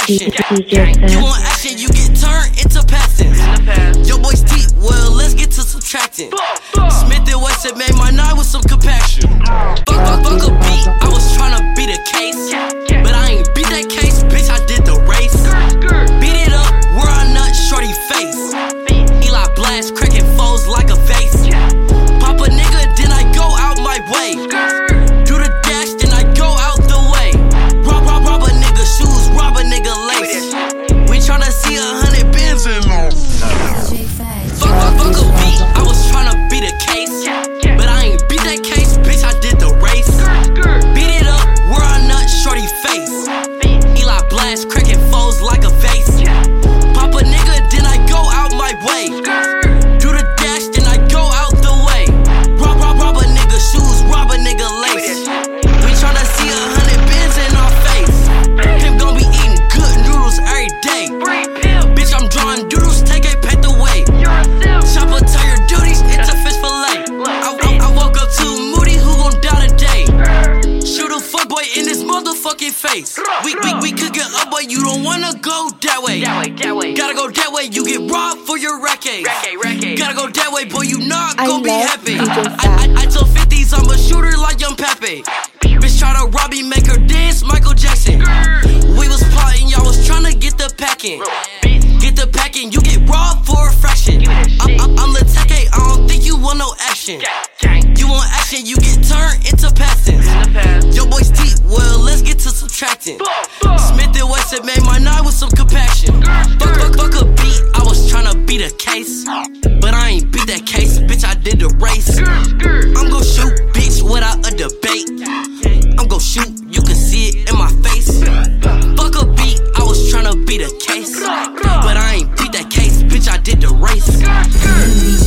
action. You want action, you get turned into passing. Yo, boys teeth, well, let's get to subtracting. Smith and Wesson made my night with some compaction. Fuck, fuck, fuck a beat, I was tryna beat a case. But I ain't beat that case, bitch, I did the race. Beat it up, where I nut, shorty face. Eli blast, cracking foes like a vase. Motherfucking face. We, we, we could get up, but you don't wanna go that way. That way, that way. Gotta go that way, you get robbed for your racket. Gotta go that way, boy, you not I gon' be happy. I, I, I told 50s I'm a shooter like Young Pepe. Bitch try to rob me, make her dance, Michael Jackson. We was plotting, y'all was trying to get the packing. Get the packing, you get robbed for a fraction. I'm, I'm, I'm Lateke, I don't think you want no action. You want action, you into passing. Yo, boys teeth, well, let's get to subtracting. Smith and Wesson made my night with some compaction. Fuck, fuck, fuck a beat, I was tryna beat a case. But I ain't beat that case, bitch, I did the race. I'm gon' shoot, bitch, without a debate. I'm gon' shoot, you can see it in my face. Fuck a beat, I was tryna beat a case. But I ain't beat that case, bitch, I did the race.